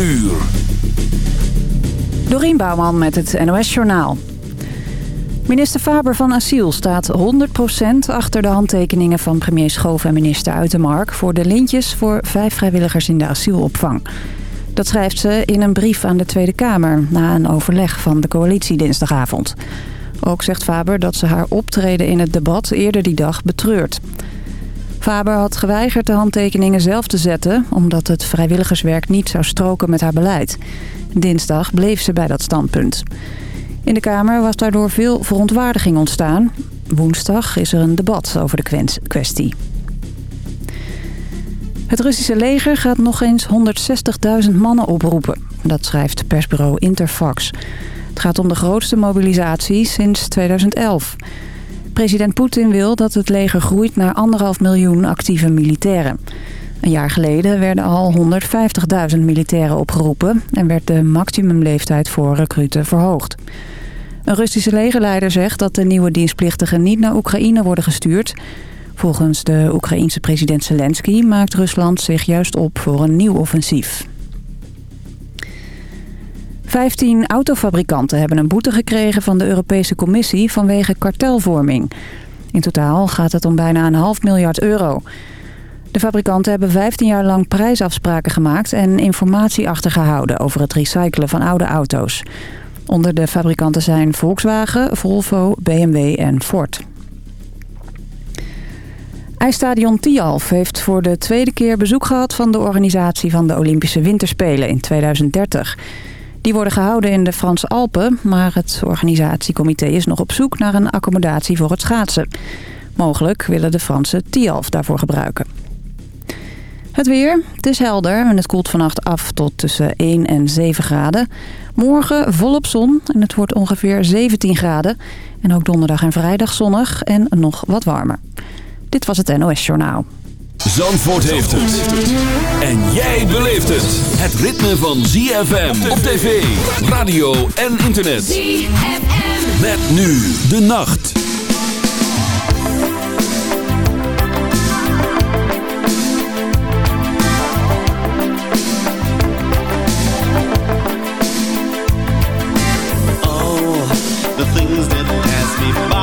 uur. Dorien Bouwman met het NOS Journaal. Minister Faber van Asiel staat 100% achter de handtekeningen van premier Schoof en minister Uitermark... voor de lintjes voor vijf vrijwilligers in de asielopvang. Dat schrijft ze in een brief aan de Tweede Kamer... na een overleg van de coalitie dinsdagavond. Ook zegt Faber dat ze haar optreden in het debat eerder die dag betreurt. Faber had geweigerd de handtekeningen zelf te zetten... omdat het vrijwilligerswerk niet zou stroken met haar beleid. Dinsdag bleef ze bij dat standpunt. In de Kamer was daardoor veel verontwaardiging ontstaan. Woensdag is er een debat over de kwestie. Het Russische leger gaat nog eens 160.000 mannen oproepen. Dat schrijft persbureau Interfax. Het gaat om de grootste mobilisatie sinds 2011. President Poetin wil dat het leger groeit naar anderhalf miljoen actieve militairen. Een jaar geleden werden al 150.000 militairen opgeroepen... en werd de maximumleeftijd voor recruten verhoogd. Een Russische legerleider zegt dat de nieuwe dienstplichtigen niet naar Oekraïne worden gestuurd. Volgens de Oekraïense president Zelensky maakt Rusland zich juist op voor een nieuw offensief. Vijftien autofabrikanten hebben een boete gekregen van de Europese Commissie vanwege kartelvorming. In totaal gaat het om bijna een half miljard euro. De fabrikanten hebben 15 jaar lang prijsafspraken gemaakt en informatie achtergehouden over het recyclen van oude auto's. Onder de fabrikanten zijn Volkswagen, Volvo, BMW en Ford. IJsstadion Tialf heeft voor de tweede keer bezoek gehad van de organisatie van de Olympische Winterspelen in 2030. Die worden gehouden in de Franse Alpen, maar het organisatiecomité is nog op zoek naar een accommodatie voor het schaatsen. Mogelijk willen de Fransen Tialf daarvoor gebruiken. Het weer. Het is helder en het koelt vannacht af tot tussen 1 en 7 graden. Morgen volop zon en het wordt ongeveer 17 graden. En ook donderdag en vrijdag zonnig en nog wat warmer. Dit was het NOS Journaal. Zandvoort heeft het. En jij beleeft het. Het ritme van ZFM op tv, radio en internet. ZFM. Met nu de nacht. Oh, the things that pass me.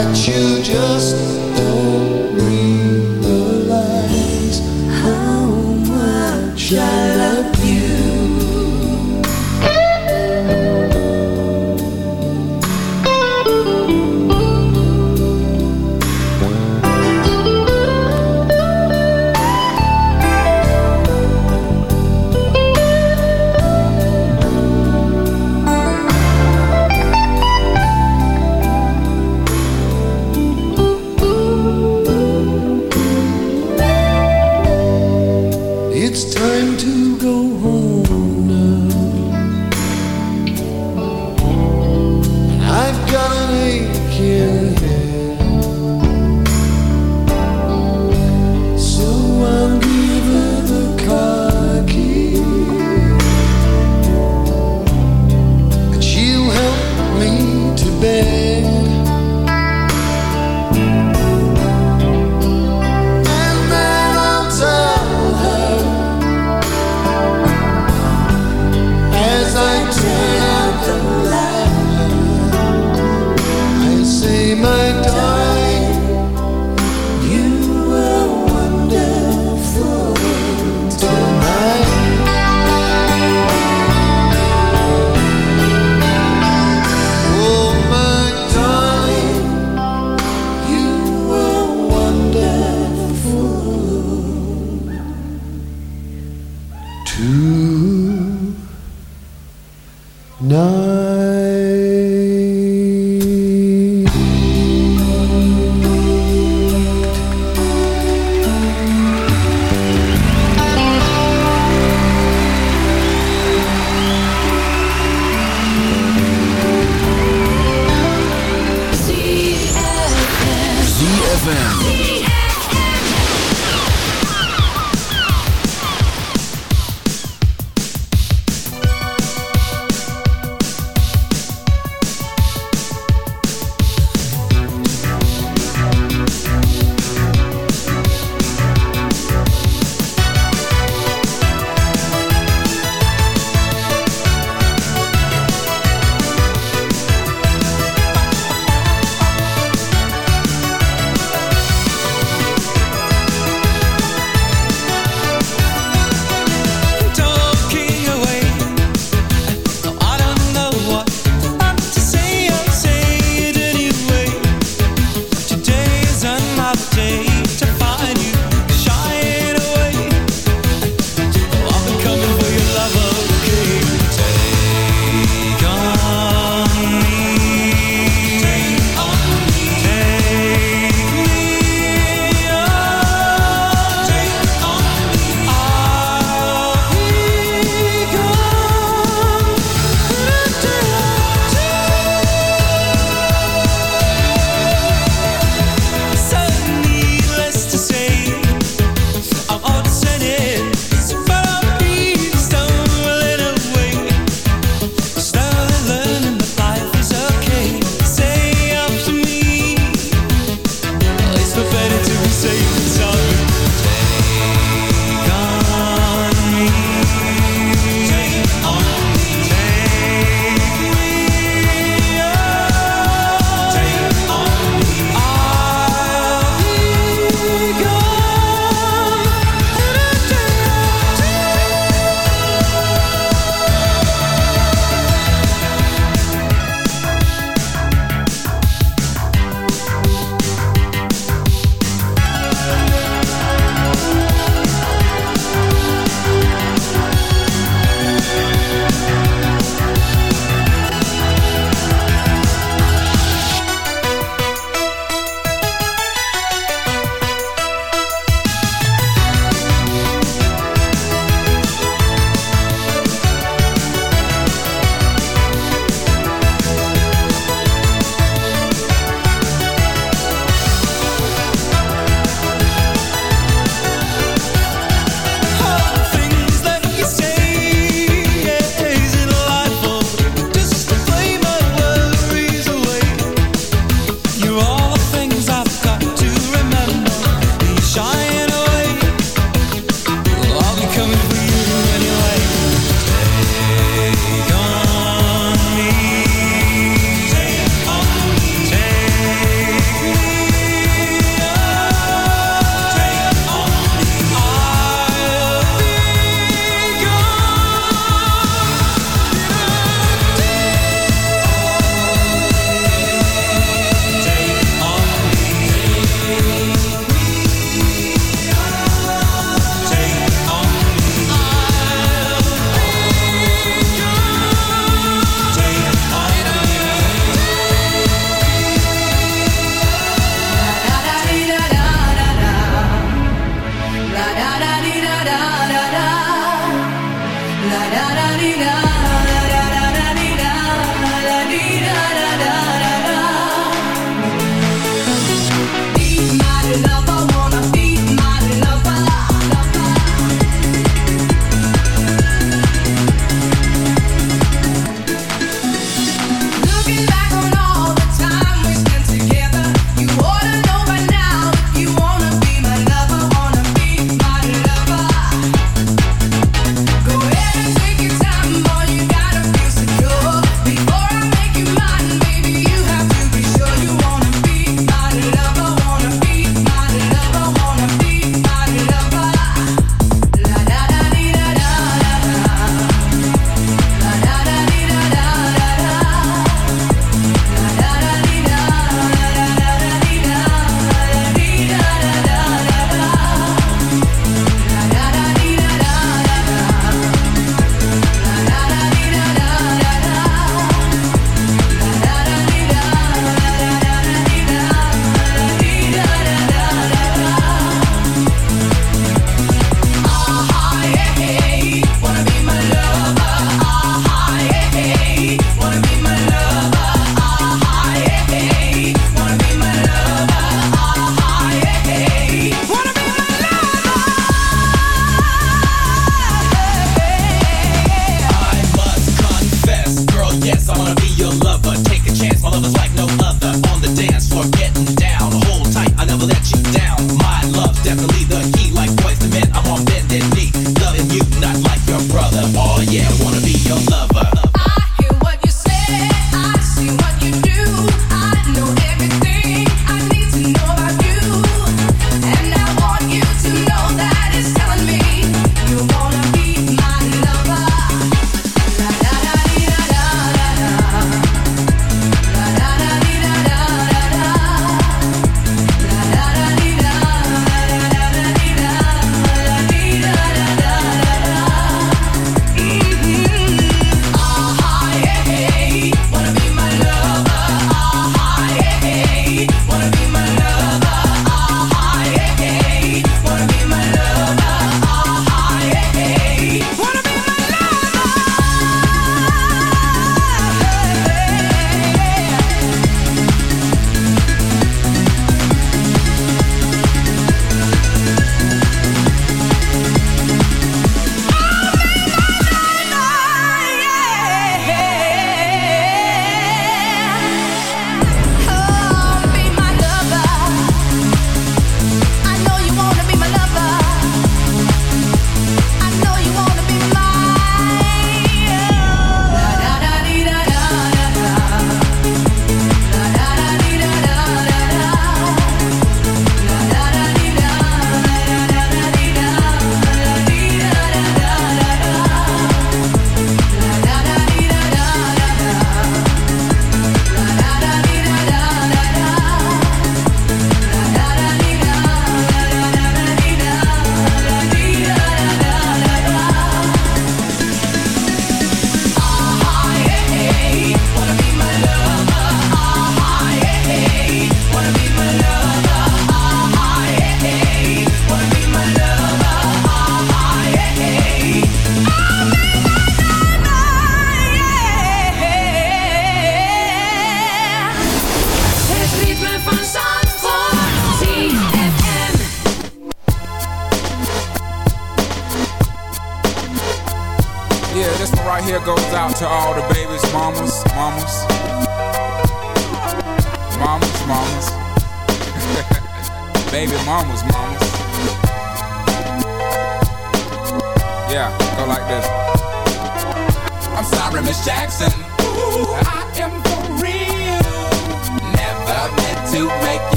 It's time to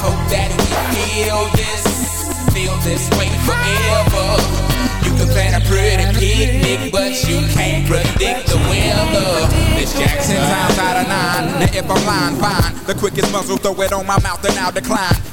Hope that we feel this, feel this way forever. You can plan a pretty picnic, but you can't predict the weather. Miss Jackson times out of nine. Now if I'm lying, fine. The quickest muzzle, throw it on my mouth and I'll decline.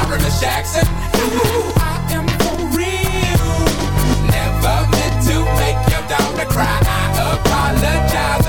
Miss Jackson. Ooh, I am for real. Never meant to make your daughter cry. I apologize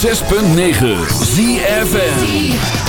106.9 ZFN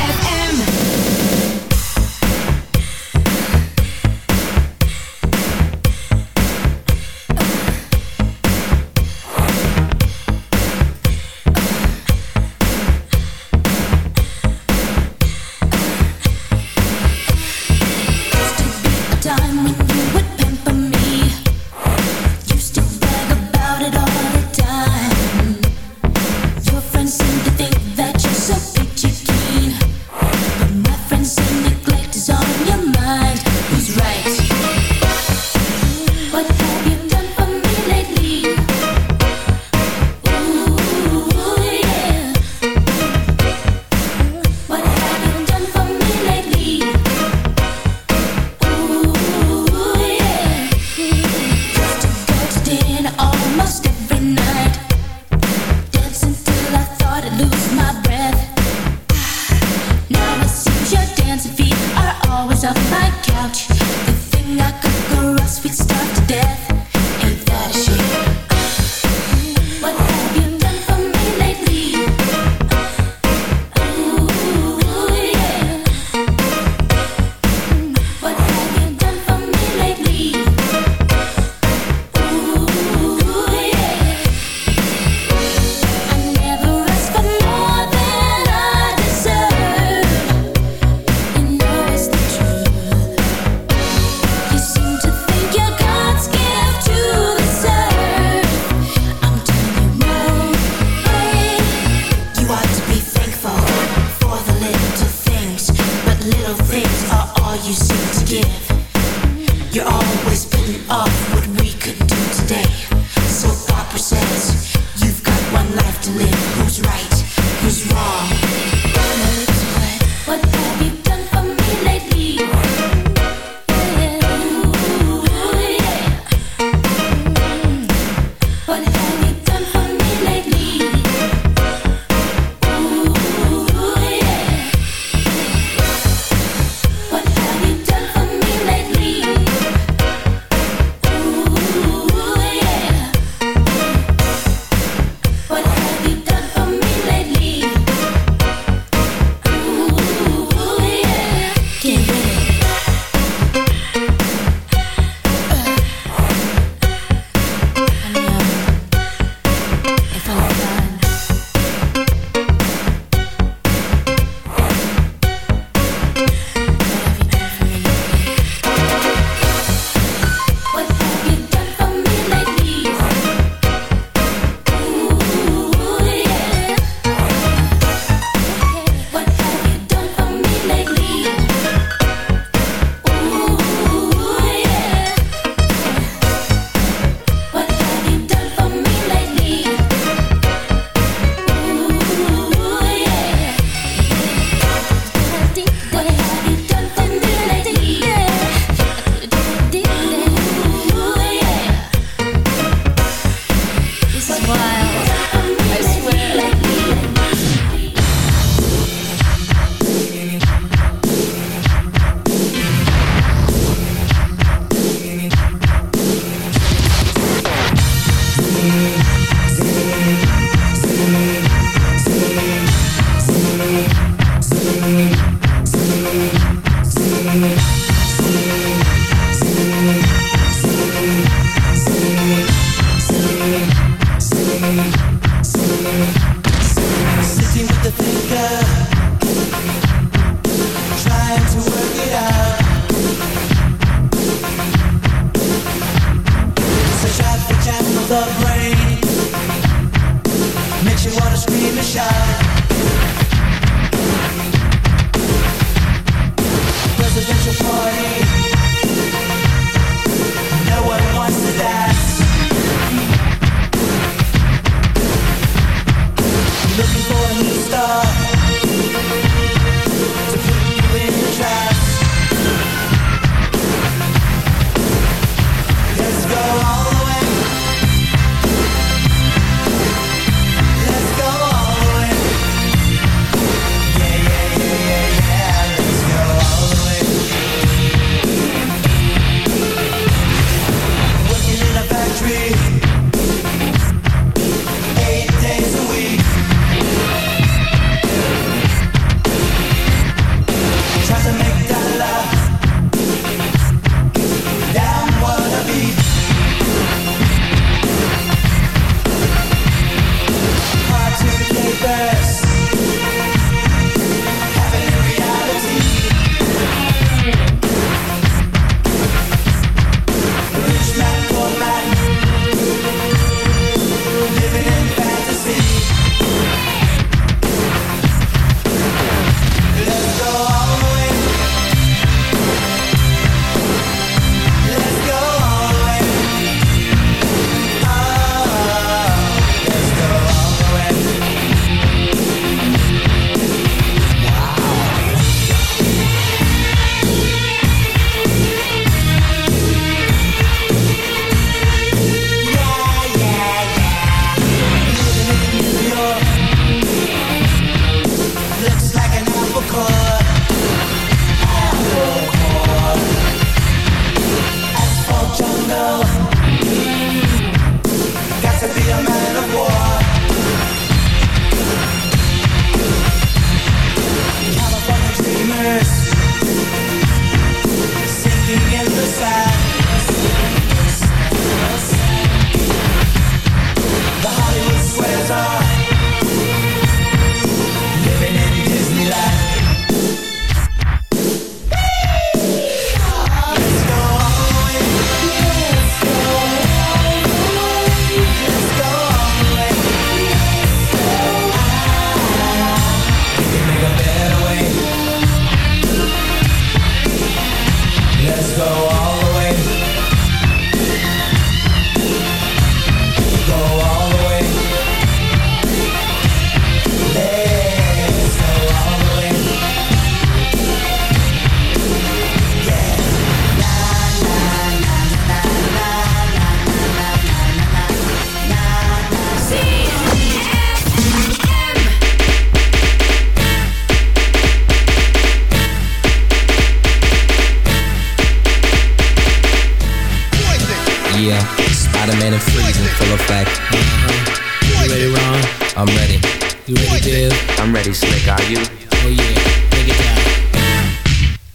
man, and freezing full effect. Uh-huh. You ready, Ron? I'm ready. You ready, Biv? I'm ready, Slick. Are you? Oh yeah, take it down.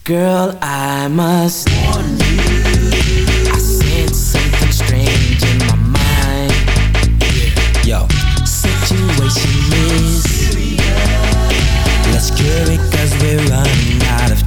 Girl, I must warn you. I sense something strange in my mind. Yo, situation is Let's cure it cause we're running out of